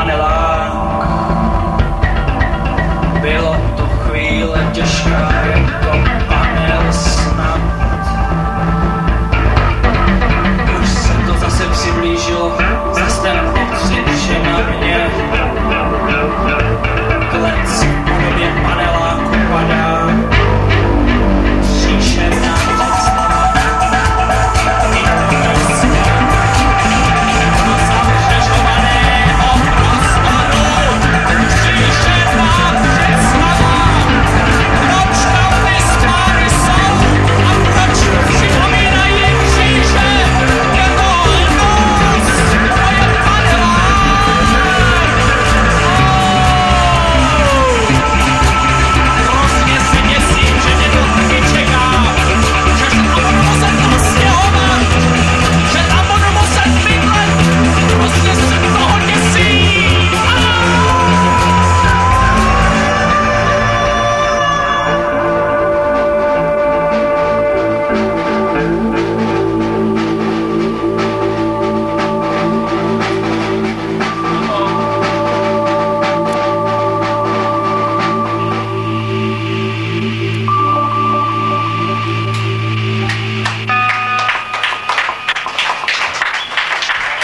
panelák. Bylo to chvíle těžká